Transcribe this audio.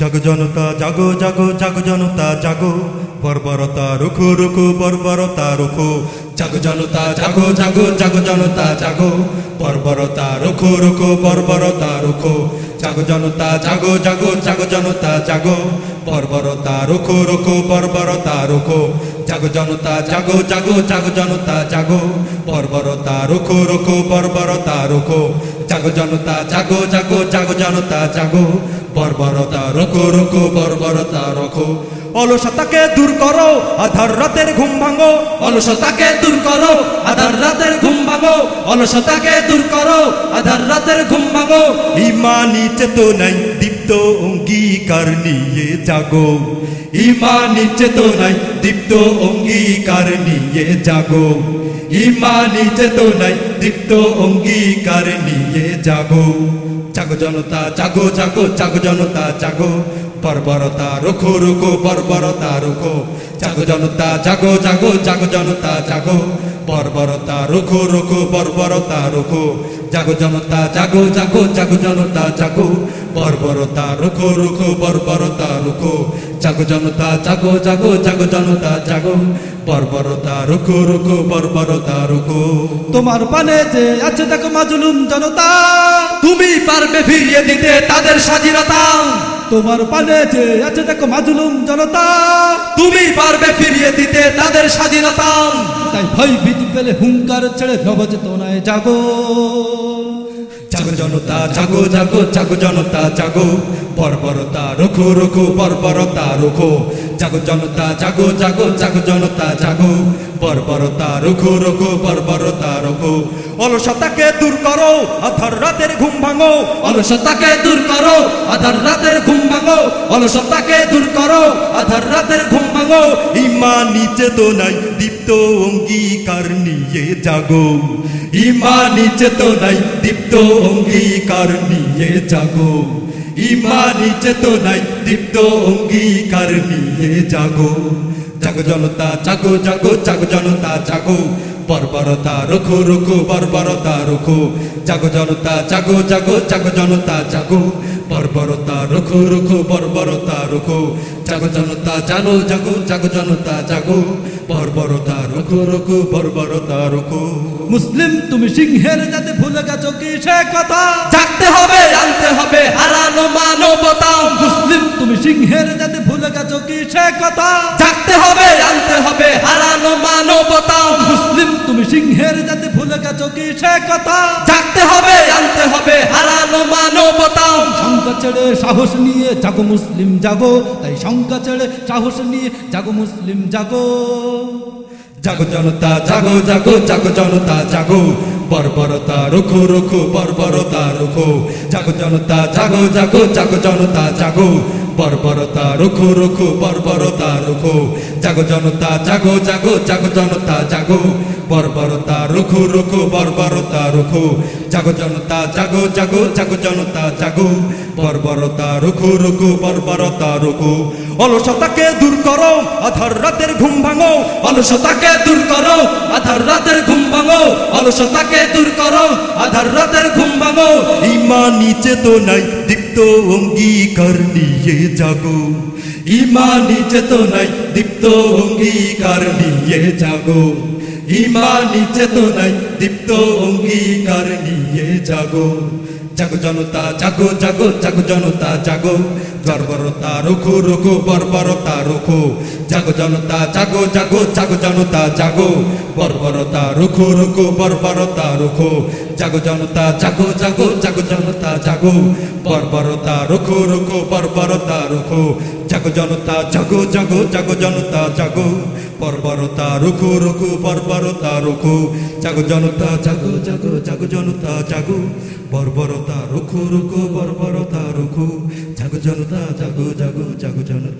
জাগো জনতা, জাগো জাগো জাগো জনতা, জাগো। বর্বরতা রুখো রুখো, বর্বরতা রুখো। জাগো জনতা, জাগো জাগো জাগো জনতা, জাগো। বর্বরতা রুখো রুখো, বর্বরতা রুখো। জাগো জনতা, জাগো জাগো জাগো জনতা, জাগো। বর্বরতা রুখো রুখো, বর্বরতা রুখো। জাগো জনতা, জাগো জাগো জাগো জনতা, জাগো। বর্বরতা রুখো রুখো বর্বরতা রুখো। জাগো জনতা, জাগো জাগো জাগো জনতা, জাগো। বর্বরতা রোখো রোখো বর্বরতা রোখো। অলসতাকে দূর করো, আধার রাতের ঘুম ভাঙো। অলসতাকে দূর করো, আধার রাতের ঘুম ভাঙো। অলসতাকে দূর করো, আধার রাতের ঘুম ভাঙো। ইমানি চেতনাই দীপ্ত অঙ্গীকার নিয়ে জাগো। ইমানি চেতনায় দীপ্ত অঙ্গীকার নিয়ে জাগো। ইমানি চেতনায় দীপ্ত অঙ্গীকার নিয়ে জাগো। জাগো জনতা, জাগো জাগো জাগো জনতা, জাগো। বর্বরতা রোখো রোখো, বর্বরতা রোখো। জাগো জনতা, জাগো জাগো জাগো জনতা, জাগো। বর্বরতা রোখো রোখো, বর্বরতা রোখো। জাগো জনতা, জাগো জাগো জাগো জনতা, জাগো। বর্বরতা রোখো রোখো, বর্বরতা রোখো। জাগো জনতা, জাগো জাগো জাগো জনতা, জাগো। বর্বরতা তোমার পানে যে আছে দেখো মাজলুম জনতা। তুমি পারবে ফিরিয়ে দিতে তাদের স্বাধীনতা। তোমার পানে যে আছে দেখো মাজলুম জনতা। তুমি পারবে ফিরিয়ে দিতে তাদের স্বাধীনতা। তাই ভয় ভীতি পেলে হুঙ্কার ছেড়ে নবচেতনায় জাগো। জাগো জনতা জাগো জাগো জাগো জনতা জাগো। বর্বরতা রোখো রোখো বর্বরতা রোখো জাগো জনতা, জাগো জাগো জাগো জনতা, জাগো। বর্বরতা রোখো রোখো, বর্বরতা রোখো। অলসতাকে দূর করো, আধার রাতের ঘুম ভাঙো। অলসতাকে দূর করো, আধার রাতের ঘুম ভাঙো। অলসতাকে দূর করো, আধার রাতের ঘুম ভাঙো। ইমানি চেতনায় দীপ্ত অঙ্গীকার নিয়ে জাগো। ইমানি চেতনায় দীপ্ত অঙ্গীকার নিয়ে জাগো। ইমানি চেতনায় দীপ্ত অঙ্গীকার নিয়ে জাগো। জাগো জনতা জাগো জাগো জাগো জনতা জাগো। বর্বরতা রোখো রোখো বর্বরতা রোখো। জাগো জনতা জাগো জাগো জাগো জনতা জাগো। বর্বরতা রোখো রোখো বর্বরতা রোখো। জাগো জনতা জানো জাগো জাগো জনতা জাগো। বর্বরতা রোখো রোখো বর্বরতা রোখো। মুসলিম তুমি সিংহের যাতে ভুলে গেছো কি সে কথা? জাগতে হবে জানতে হবে হারানো মানবতা মুসলিম, তুমি সিংহের যাতে ভুলে গেছো কি? সে কথা। জাগতে হবে আনতে হবে, হারানো মানবতা মুসলিম, তুমি সিংহের যাতে ভুলে গেছো কি? সে কথা। জাগতে হবে আনতে হবে, হারানো মানবতা। শঙ্কা ছেড়ে সাহস নিয়ে জাগো মুসলিম, জাগো। তাই শঙ্কা ছেড়ে সাহস নিয়ে জাগো মুসলিম, জাগো। জাগো জনতা, জাগো জাগো জাগো জনতা, জাগো। বর্বরতা রুখো রুখো বর্বরতা রুখো। জাগো জনতা জাগো জাগো জাগো জনতা জাগো। বর্বরতা রুখো রুখো বর্বরতা রুখো। জাগো জনতা, জাগো জাগো জাগো জনতা, জাগো। বর্বরতা রুখো রুখো বর্বরতা রুখো। জাগো জনতা, জাগো জাগো জাগো জনতা, জাগো। বর্বরতা রুখো রুখো বর্বরতা রুখো। অলসতাকে দূর করো, আধার রাতের ঘুম ভাঙো। অলসতাকে দূর করো, আধার রাতের ঘুম ভাঙো। অলসতাকে দূর করো, আধার রাতের ঘুম ভাঙো। ইমানি চেতনায় দীপ্ত অঙ্গীকার নিয়ে জাগো ইমানি চেতনায় দীপ্ত অঙ্গীকার নিয়ে জাগো ইমানি চেতনায় দীপ্ত অঙ্গীকার নিয়ে জাগো জাগো জনতা, জাগো জাগো জাগো জনতা, জাগো। বর্বরতা রোখো রোখো, বর্বরতা রোখো। জাগো জনতা, জাগো জাগো জাগো জনতা, জাগো। বর্বরতা রোখো রোখো, বর্বরতা রোখো। জাগো জনতা, জাগো জাগো জাগো জনতা, জাগো। বর্বরতা রোখো রোখো, বর্বরতা রোখো। জাগো জনতা, জাগো জাগো জাগো জনতা, জাগো। বর্বরতা রোখো রোখো বর্বরতা রোখো। জাগো জনতা জাগো জাগো জাগো জনতা জাগো বর্বরতা রোখো রোখো বর্বরতা রোখো। জাগো জনতা জাগো জাগো জাগো জনতা।